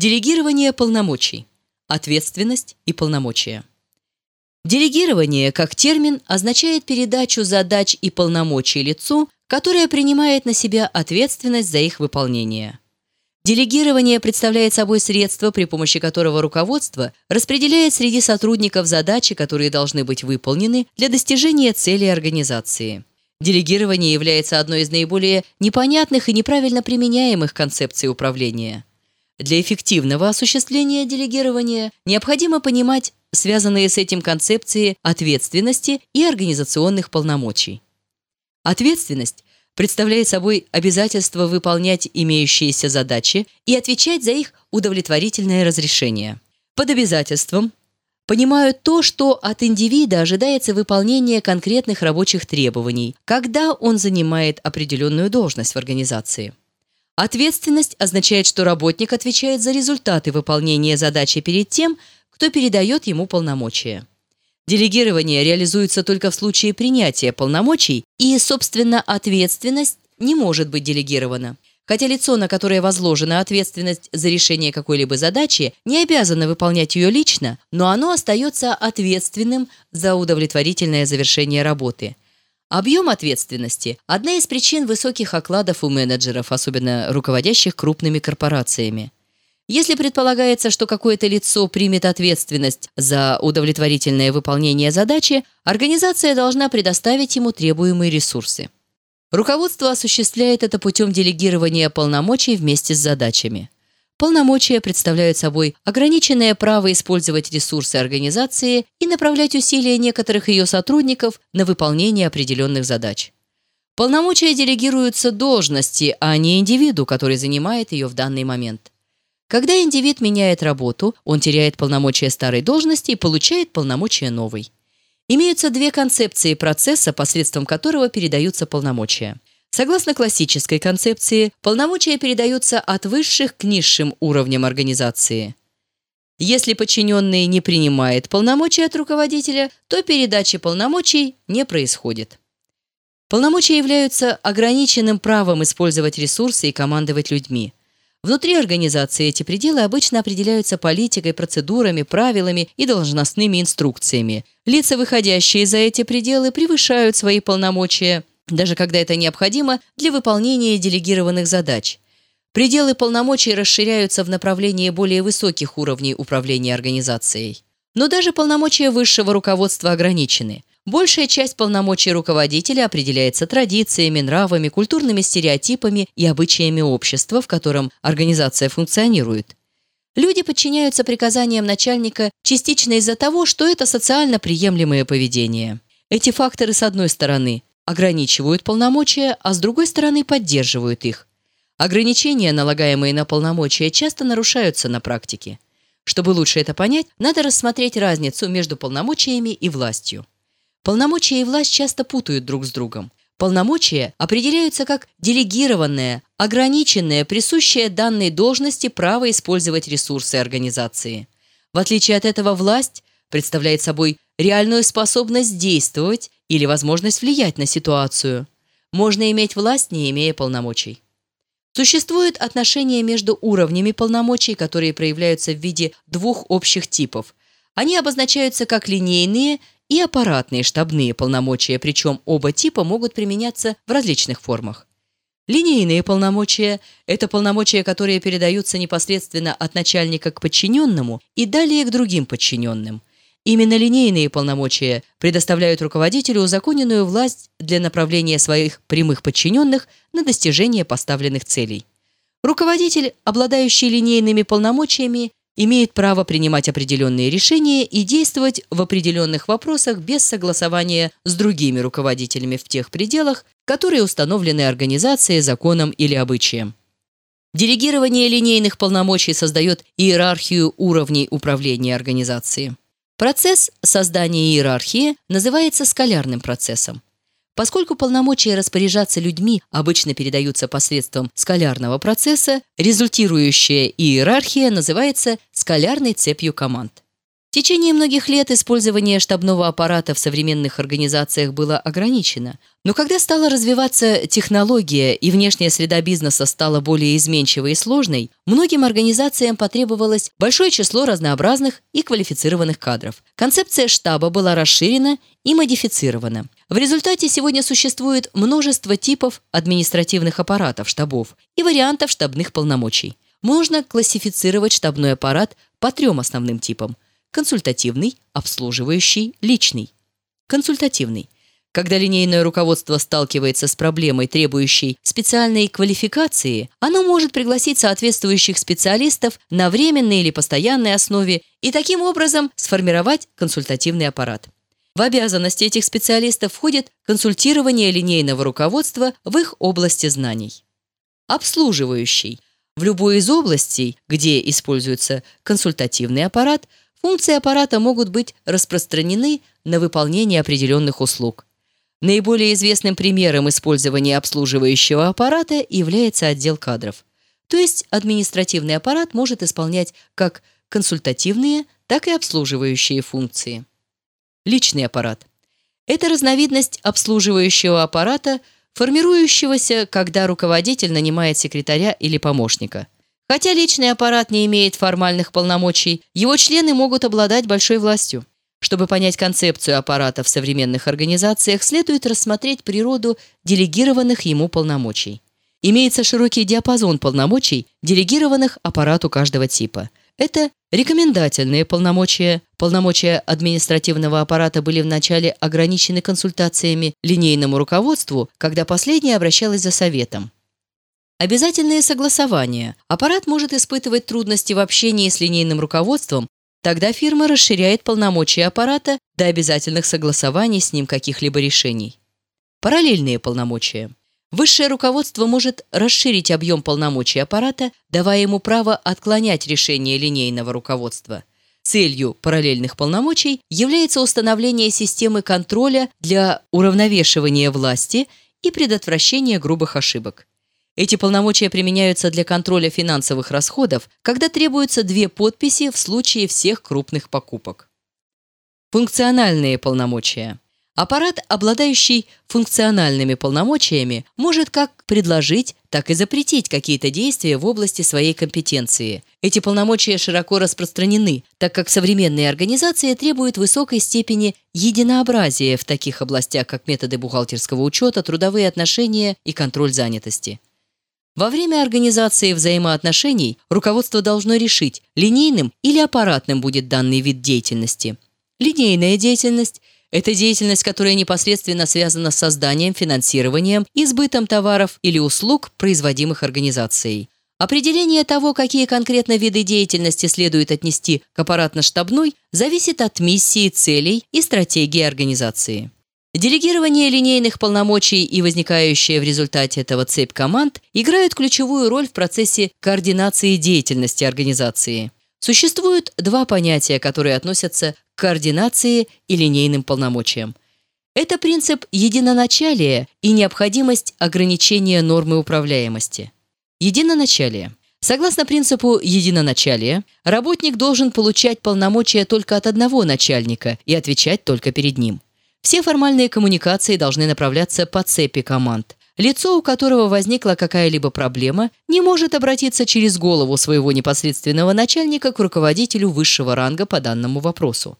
Делегирование полномочий. Ответственность и полномочия. Делегирование, как термин, означает передачу задач и полномочий лицу, которое принимает на себя ответственность за их выполнение. Делегирование представляет собой средство, при помощи которого руководство распределяет среди сотрудников задачи, которые должны быть выполнены для достижения цели организации. Делегирование является одной из наиболее непонятных и неправильно применяемых концепций управления. Для эффективного осуществления делегирования необходимо понимать связанные с этим концепции ответственности и организационных полномочий. Ответственность представляет собой обязательство выполнять имеющиеся задачи и отвечать за их удовлетворительное разрешение. Под обязательством понимают то, что от индивида ожидается выполнение конкретных рабочих требований, когда он занимает определенную должность в организации. Ответственность означает, что работник отвечает за результаты выполнения задачи перед тем, кто передает ему полномочия. Делегирование реализуется только в случае принятия полномочий, и, собственно, ответственность не может быть делегирована. Хотя лицо, на которое возложена ответственность за решение какой-либо задачи, не обязано выполнять ее лично, но оно остается ответственным за удовлетворительное завершение работы – Объем ответственности – одна из причин высоких окладов у менеджеров, особенно руководящих крупными корпорациями. Если предполагается, что какое-то лицо примет ответственность за удовлетворительное выполнение задачи, организация должна предоставить ему требуемые ресурсы. Руководство осуществляет это путем делегирования полномочий вместе с задачами. Полномочия представляют собой ограниченное право использовать ресурсы организации и направлять усилия некоторых ее сотрудников на выполнение определенных задач. Полномочия делегируются должности, а не индивиду, который занимает ее в данный момент. Когда индивид меняет работу, он теряет полномочия старой должности и получает полномочия новой. Имеются две концепции процесса, посредством которого передаются полномочия. Согласно классической концепции, полномочия передаются от высших к низшим уровням организации. Если подчиненный не принимает полномочия от руководителя, то передачи полномочий не происходит. Полномочия являются ограниченным правом использовать ресурсы и командовать людьми. Внутри организации эти пределы обычно определяются политикой, процедурами, правилами и должностными инструкциями. Лица, выходящие за эти пределы, превышают свои полномочия – даже когда это необходимо для выполнения делегированных задач. Пределы полномочий расширяются в направлении более высоких уровней управления организацией. Но даже полномочия высшего руководства ограничены. Большая часть полномочий руководителя определяется традициями, нравами, культурными стереотипами и обычаями общества, в котором организация функционирует. Люди подчиняются приказаниям начальника частично из-за того, что это социально приемлемое поведение. Эти факторы, с одной стороны, ограничивают полномочия, а с другой стороны поддерживают их. Ограничения, налагаемые на полномочия, часто нарушаются на практике. Чтобы лучше это понять, надо рассмотреть разницу между полномочиями и властью. Полномочия и власть часто путают друг с другом. Полномочия определяются как делегированное, ограниченное, присущее данной должности право использовать ресурсы организации. В отличие от этого, власть представляет собой реальную способность действовать или возможность влиять на ситуацию. Можно иметь власть, не имея полномочий. Существует отношение между уровнями полномочий, которые проявляются в виде двух общих типов. Они обозначаются как линейные и аппаратные штабные полномочия, причем оба типа могут применяться в различных формах. Линейные полномочия – это полномочия, которые передаются непосредственно от начальника к подчиненному и далее к другим подчиненным. Именно линейные полномочия предоставляют руководителю узаконенную власть для направления своих прямых подчиненных на достижение поставленных целей. Руководитель, обладающий линейными полномочиями, имеет право принимать определенные решения и действовать в определенных вопросах без согласования с другими руководителями в тех пределах, которые установлены организацией, законом или обычаем. Делегирование линейных полномочий создает иерархию уровней управления организацией. Процесс создания иерархии называется скалярным процессом. Поскольку полномочия распоряжаться людьми обычно передаются посредством скалярного процесса, результирующая иерархия называется скалярной цепью команд. В течение многих лет использование штабного аппарата в современных организациях было ограничено. Но когда стала развиваться технология и внешняя среда бизнеса стала более изменчивой и сложной, многим организациям потребовалось большое число разнообразных и квалифицированных кадров. Концепция штаба была расширена и модифицирована. В результате сегодня существует множество типов административных аппаратов штабов и вариантов штабных полномочий. Можно классифицировать штабной аппарат по трем основным типам – консультативный, обслуживающий, личный. Консультативный. Когда линейное руководство сталкивается с проблемой, требующей специальной квалификации, оно может пригласить соответствующих специалистов на временной или постоянной основе и таким образом сформировать консультативный аппарат. В обязанности этих специалистов входит консультирование линейного руководства в их области знаний. Обслуживающий. В любой из областей, где используется консультативный аппарат, Функции аппарата могут быть распространены на выполнение определенных услуг. Наиболее известным примером использования обслуживающего аппарата является отдел кадров. То есть административный аппарат может исполнять как консультативные, так и обслуживающие функции. Личный аппарат. Это разновидность обслуживающего аппарата, формирующегося, когда руководитель нанимает секретаря или помощника – Хотя личный аппарат не имеет формальных полномочий, его члены могут обладать большой властью. Чтобы понять концепцию аппарата в современных организациях, следует рассмотреть природу делегированных ему полномочий. Имеется широкий диапазон полномочий, делегированных аппарату каждого типа. Это рекомендательные полномочия. Полномочия административного аппарата были вначале ограничены консультациями линейному руководству, когда последнее обращалось за советом. Обязательные согласования. Аппарат может испытывать трудности в общении с линейным руководством, тогда фирма расширяет полномочия аппарата до обязательных согласований с ним каких-либо решений. Параллельные полномочия. Высшее руководство может расширить объем полномочий аппарата, давая ему право отклонять решение линейного руководства. Целью параллельных полномочий является установление системы контроля для уравновешивания власти и предотвращения грубых ошибок. Эти полномочия применяются для контроля финансовых расходов, когда требуются две подписи в случае всех крупных покупок. Функциональные полномочия. Аппарат, обладающий функциональными полномочиями, может как предложить, так и запретить какие-то действия в области своей компетенции. Эти полномочия широко распространены, так как современные организации требуют высокой степени единообразия в таких областях, как методы бухгалтерского учета, трудовые отношения и контроль занятости. Во время организации взаимоотношений руководство должно решить, линейным или аппаратным будет данный вид деятельности. Линейная деятельность – это деятельность, которая непосредственно связана с созданием, финансированием и сбытом товаров или услуг, производимых организацией. Определение того, какие конкретно виды деятельности следует отнести к аппаратно-штабной, зависит от миссии, целей и стратегии организации. Делегирование линейных полномочий и возникающая в результате этого цепь команд играют ключевую роль в процессе координации деятельности организации. Существуют два понятия, которые относятся к координации и линейным полномочиям. Это принцип единоначалия и необходимость ограничения нормы управляемости. Единоначалие. Согласно принципу единоначалия, работник должен получать полномочия только от одного начальника и отвечать только перед ним. Все формальные коммуникации должны направляться по цепи команд. Лицо, у которого возникла какая-либо проблема, не может обратиться через голову своего непосредственного начальника к руководителю высшего ранга по данному вопросу.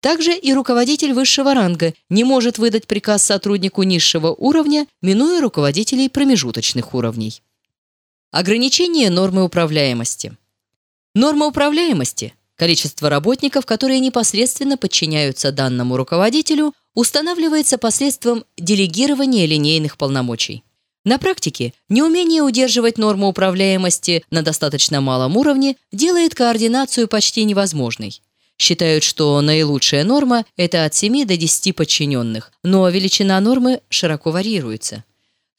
Также и руководитель высшего ранга не может выдать приказ сотруднику низшего уровня, минуя руководителей промежуточных уровней. Ограничение нормы управляемости. Норма управляемости – количество работников, которые непосредственно подчиняются данному руководителю, устанавливается посредством делегирования линейных полномочий. На практике неумение удерживать норму управляемости на достаточно малом уровне делает координацию почти невозможной. Считают, что наилучшая норма – это от 7 до 10 подчиненных, но величина нормы широко варьируется.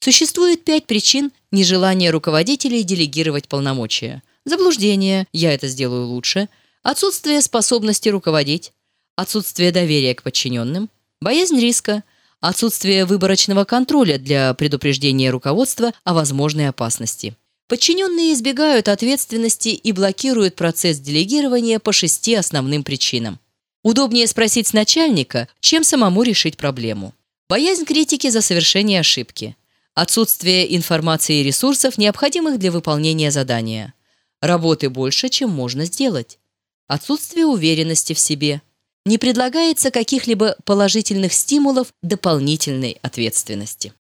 Существует пять причин нежелания руководителей делегировать полномочия. Заблуждение «я это сделаю лучше», отсутствие способности руководить, отсутствие доверия к подчиненным, Боязнь риска, отсутствие выборочного контроля для предупреждения руководства о возможной опасности. Подчиненные избегают ответственности и блокируют процесс делегирования по шести основным причинам. Удобнее спросить начальника, чем самому решить проблему. Боязнь критики за совершение ошибки. Отсутствие информации и ресурсов, необходимых для выполнения задания. Работы больше, чем можно сделать. Отсутствие уверенности в себе. Не предлагается каких-либо положительных стимулов дополнительной ответственности.